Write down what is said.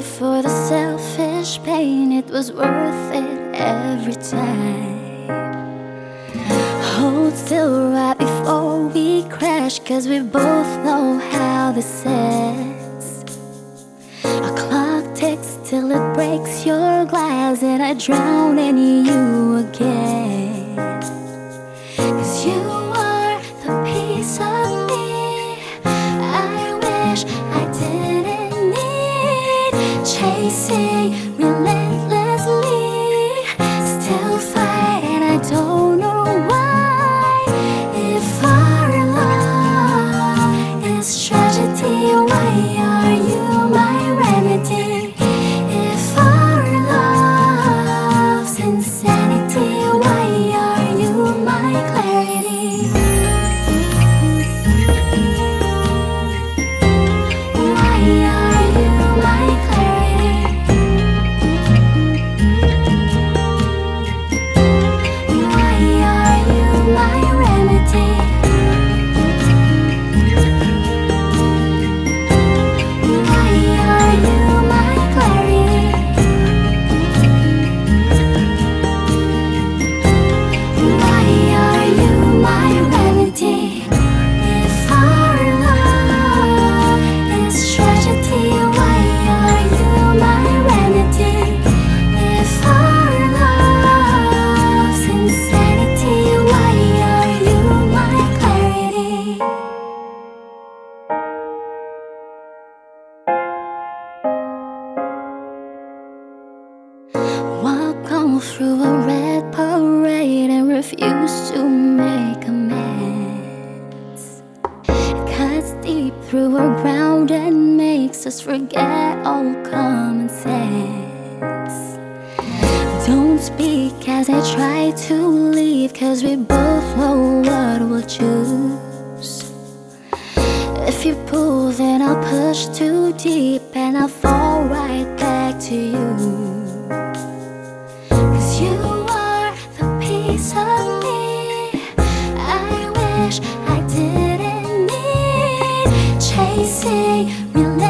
for the selfish pain, it was worth it every time. Hold still right before we crash, cause we both know how this ends. A clock ticks till it breaks your glass, and I drown in you again. Need. Through a red parade and refuse to make amends. It Cuts deep through our ground and makes us forget all common sense. Don't speak as I try to leave, cause we both know what we'll choose. If you pull, then I'll push too deep and I'll fall say.